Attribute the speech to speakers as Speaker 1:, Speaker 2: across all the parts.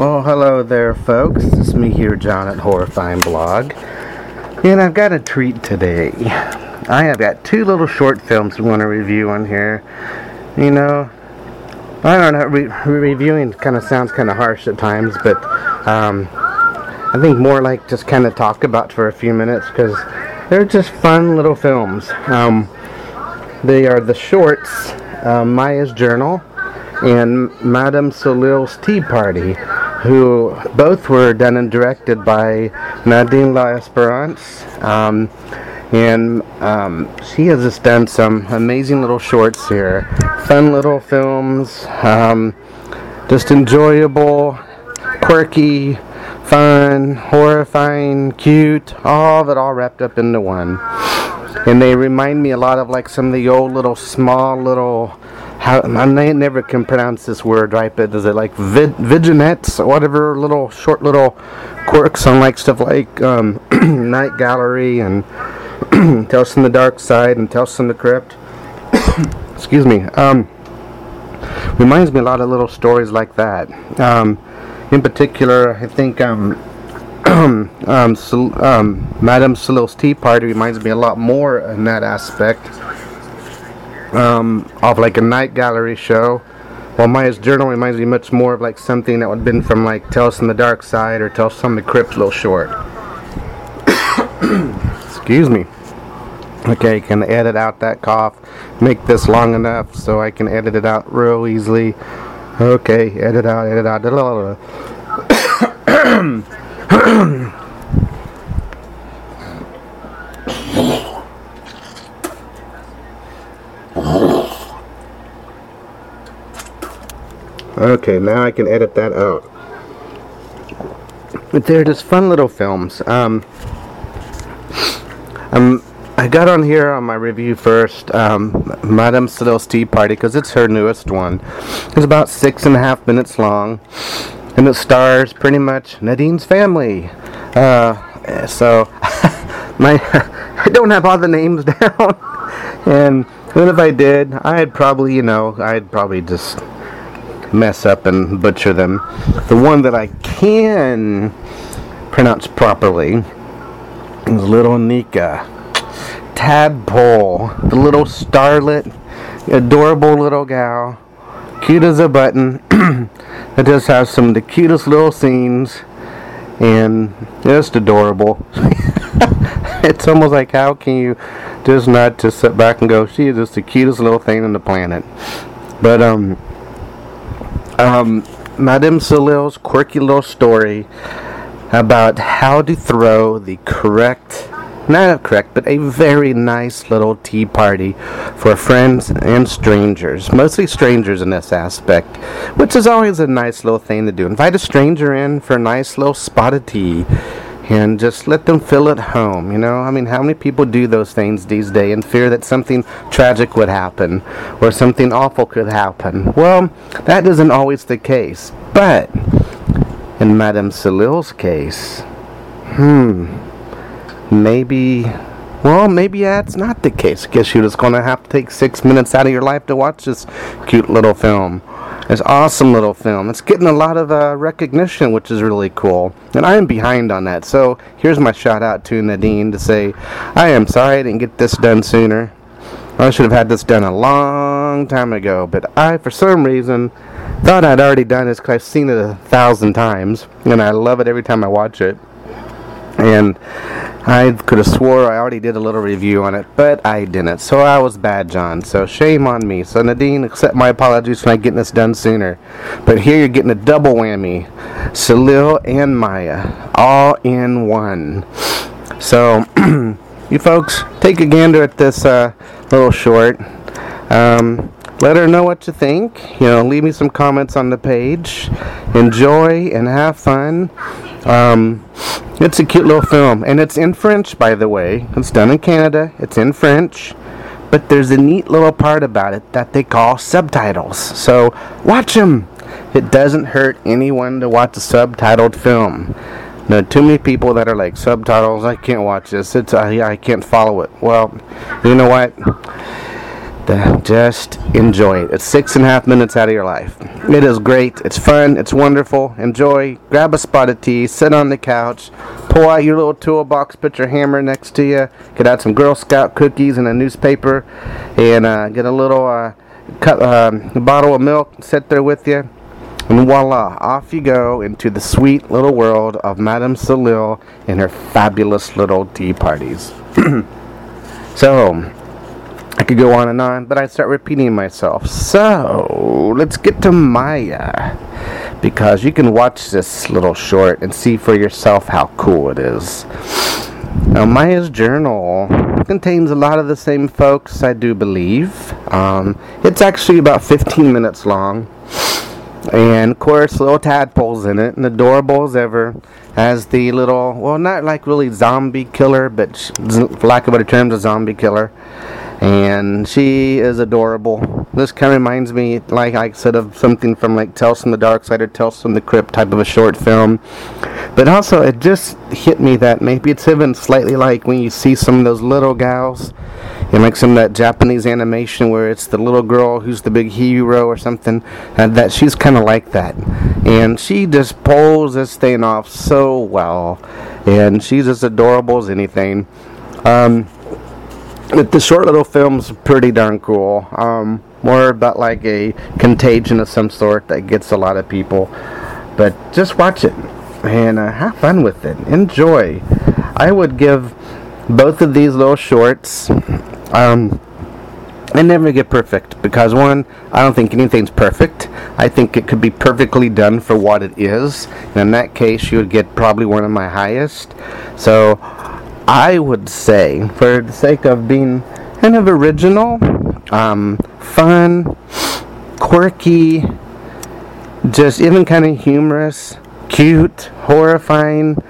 Speaker 1: Well, hello there, folks. It's me here, John at Horrifying Blog. And I've got a treat today. I have got two little short films we want to review on here. You know, I don't know, re- reviewing kind of sounds kind of harsh at times, but um, I think more like just kind of talk about for a few minutes because they're just fun little films. Um, they are the shorts, uh, Maya's Journal and Madame Soleil's Tea Party, who both were done and directed by Nadine L'Esperance. Um, and um, she has just done some amazing little shorts here, fun little films, um, just enjoyable, quirky, fun, horrifying, cute, all of it all wrapped up into one. And they remind me a lot of like some of the old little small little how I never can pronounce this word right, but is it like vid- vignettes or whatever little short little quirks on like stuff like um, Night Gallery and Tales from the Dark Side and Tales from the Crypt. Excuse me. Um, reminds me a lot of little stories like that. Um, in particular, I think um, um, um, Madame Soleil's Tea Party reminds me a lot more in that aspect um, of like a night gallery show. While Maya's Journal reminds me much more of like something that would have been from like Tales from the Dark Side or Tales from the Crypt, a little short. Excuse me. Okay, can edit out that cough. Make this long enough so I can edit it out real easily. Okay, edit out, edit out. Okay, now I can edit that out. But they're just fun little films. Um, um, I got on here on my review first, um, Madame Soleil's Tea Party, because it's her newest one. It's about six and a half minutes long, and it stars pretty much Nadine's family. Uh, so, my I don't have all the names down, and even if I did, I'd probably, you know, I'd probably just mess up and butcher them. The one that I can pronounce properly is Little Nika. Tadpole, the little starlet, adorable little gal, cute as a button. it just has some of the cutest little scenes and just adorable. it's almost like how can you just not just sit back and go, she is just the cutest little thing on the planet. But um um, Madame Soleil's quirky little story about how to throw the correct, not correct, but a very nice little tea party for friends and strangers. Mostly strangers in this aspect, which is always a nice little thing to do. Invite a stranger in for a nice little spot of tea and just let them feel at home. You know, I mean, how many people do those things these days in fear that something tragic would happen or something awful could happen? Well, that isn't always the case. But in Madame Soleil's case, hmm, maybe. Well, maybe that's not the case. I guess you're just going to have to take six minutes out of your life to watch this cute little film. This awesome little film. It's getting a lot of uh, recognition, which is really cool. And I am behind on that. So here's my shout out to Nadine to say, I am sorry I didn't get this done sooner. I should have had this done a long time ago. But I, for some reason, thought I'd already done this because I've seen it a thousand times. And I love it every time I watch it. And I could have swore I already did a little review on it, but I didn't. So I was bad, John. So shame on me. So Nadine, accept my apologies for not getting this done sooner. But here you're getting a double whammy. Soleil and Maya, all in one. So you folks, take a gander at this uh, little short. Um, let her know what you think. You know, leave me some comments on the page. Enjoy and have fun. Um, it's a cute little film, and it's in French, by the way. It's done in Canada. It's in French, but there's a neat little part about it that they call subtitles. So watch them. It doesn't hurt anyone to watch a subtitled film. Are too many people that are like subtitles. I can't watch this. It's I, I can't follow it. Well, you know what? Just enjoy it. It's six and a half minutes out of your life. It is great. It's fun. It's wonderful. Enjoy. Grab a spot of tea. Sit on the couch. Pull out your little toolbox. Put your hammer next to you. Get out some Girl Scout cookies and a newspaper, and uh, get a little uh, um, bottle of milk. Sit there with you. And voila, off you go into the sweet little world of Madame Soleil and her fabulous little tea parties. so, I could go on and on, but I'd start repeating myself. So, let's get to Maya. Because you can watch this little short and see for yourself how cool it is. Now, Maya's journal contains a lot of the same folks, I do believe. Um, it's actually about 15 minutes long. And of course, little tadpoles in it, and adorable as ever. As the little, well, not like really zombie killer, but for lack of better terms, a zombie killer and she is adorable. This kind of reminds me, like I said, of something from like Tales from the Dark Side or Tales from the Crypt type of a short film. But also, it just hit me that maybe it's even slightly like when you see some of those little gals in like some of that Japanese animation where it's the little girl who's the big hero or something, and that she's kind of like that. And she just pulls this thing off so well, and she's as adorable as anything. Um, the short little film's pretty darn cool. Um, more about like a contagion of some sort that gets a lot of people. But just watch it and uh, have fun with it. Enjoy. I would give both of these little shorts. Um, I never get perfect because one, I don't think anything's perfect. I think it could be perfectly done for what it is. And in that case, you would get probably one of my highest. So I would say, for the sake of being kind of original, um, fun, quirky, just even kind of humorous, cute, horrifying,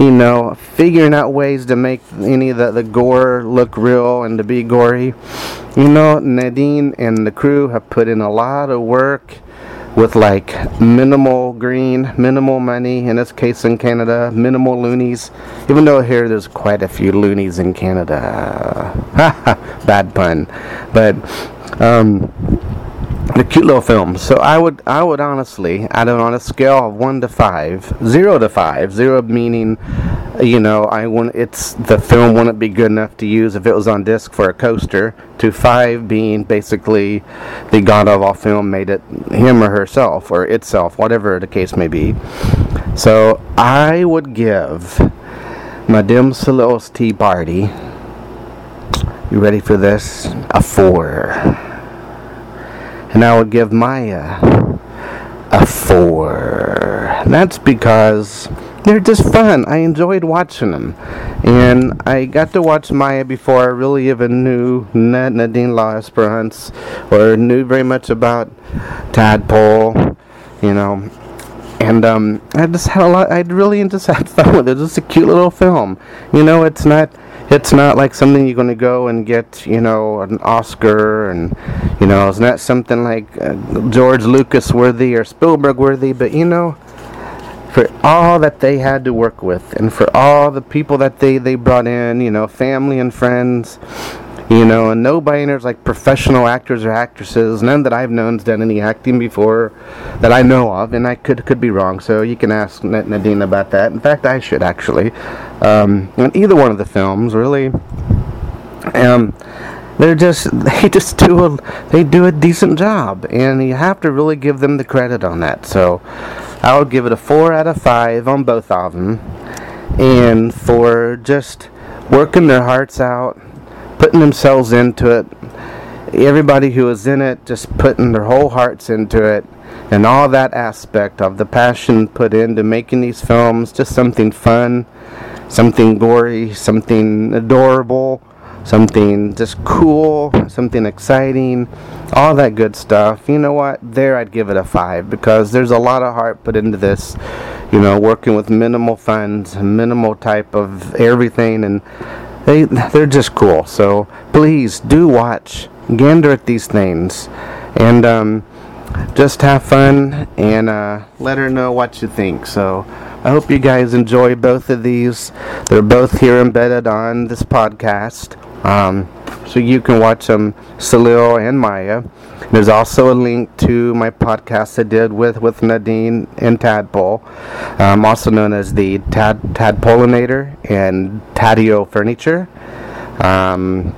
Speaker 1: you know, figuring out ways to make any of the, the gore look real and to be gory. You know, Nadine and the crew have put in a lot of work with like minimal green, minimal money, in this case in Canada, minimal loonies, even though here there's quite a few loonies in Canada. Bad pun. But, um, the cute little film. So I would, I would honestly, I don't on a scale of one to five, zero to five, zero meaning, you know, I want it's the film wouldn't be good enough to use if it was on disc for a coaster. To five being basically the god of all film made it him or herself or itself, whatever the case may be. So I would give Madame Soleil's Tea Party. You ready for this? A four and I would give Maya a four. That's because they're just fun. I enjoyed watching them. And I got to watch Maya before I really even knew Nadine L'Esperance or knew very much about Tadpole, you know. And um, I just had a lot, I really just had fun with it. It's just a cute little film. You know, it's not it's not like something you're going to go and get, you know, an Oscar, and you know, it's not something like uh, George Lucas worthy or Spielberg worthy, but you know, for all that they had to work with, and for all the people that they they brought in, you know, family and friends, you know, and nobody there's like professional actors or actresses, none that I've known's done any acting before that I know of, and I could could be wrong. So you can ask Nadine about that. In fact, I should actually. Um, in either one of the films, really, um, they're just they just do a they do a decent job, and you have to really give them the credit on that. So I would give it a four out of five on both of them, and for just working their hearts out putting themselves into it. Everybody who is in it just putting their whole hearts into it and all that aspect of the passion put into making these films just something fun, something gory, something adorable, something just cool, something exciting, all that good stuff. You know what? There I'd give it a five because there's a lot of heart put into this. You know, working with minimal funds, minimal type of everything, and they they're just cool. So please do watch, gander at these things, and um, just have fun and uh, let her know what you think. So I hope you guys enjoy both of these. They're both here embedded on this podcast. Um, so you can watch them, Soleil and Maya. There's also a link to my podcast I did with, with Nadine and Tadpole, um, also known as the Tad Tadpolinator and Tadio Furniture. Um,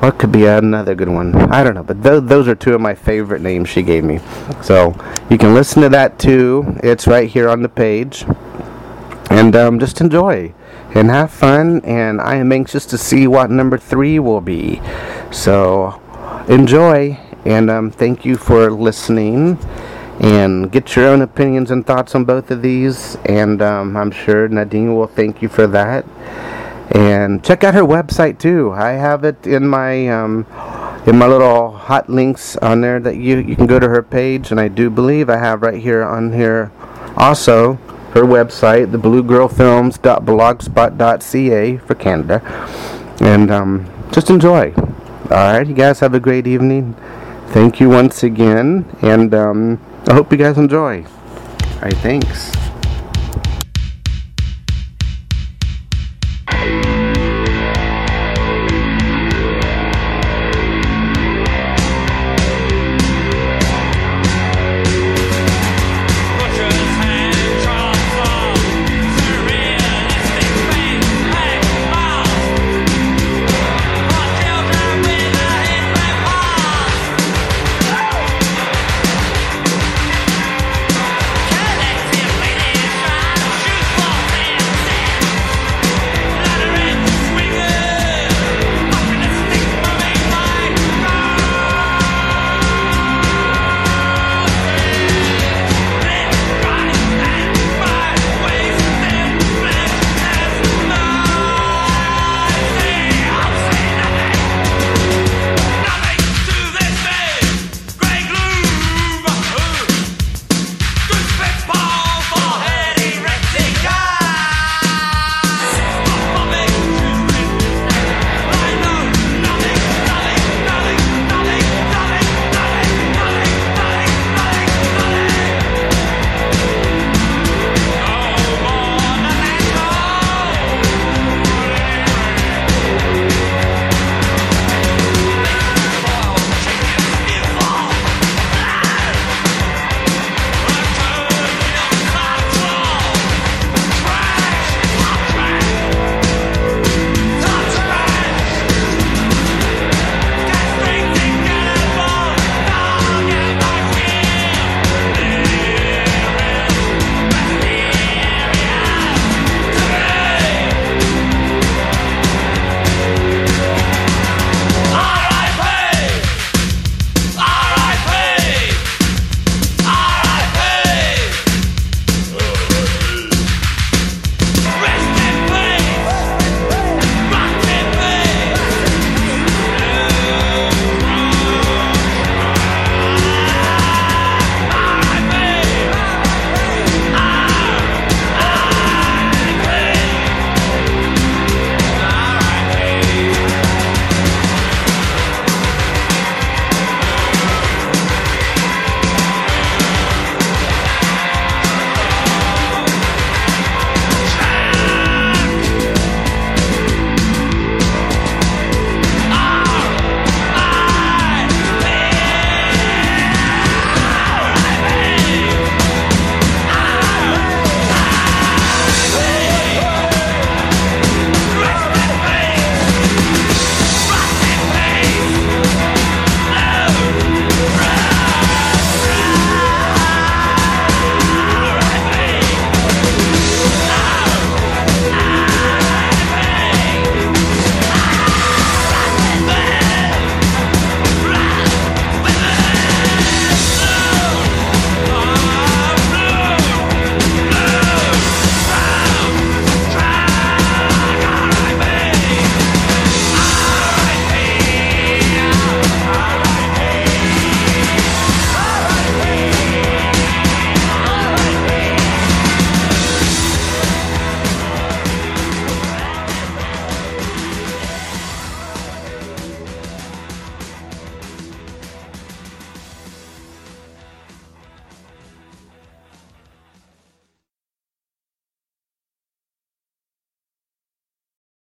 Speaker 1: what could be another good one? I don't know, but th- those are two of my favorite names she gave me. So you can listen to that too. It's right here on the page. And um, just enjoy and have fun. And I am anxious to see what number three will be. So enjoy and um, thank you for listening. And get your own opinions and thoughts on both of these. And um, I'm sure Nadine will thank you for that. And check out her website too. I have it in my um, in my little hot links on there that you you can go to her page. And I do believe I have right here on here also her website, the bluegirlfilms.blogspot.ca for Canada. And um, just enjoy. All right, you guys have a great evening. Thank you once again, and um, I hope you guys enjoy. All right, thanks.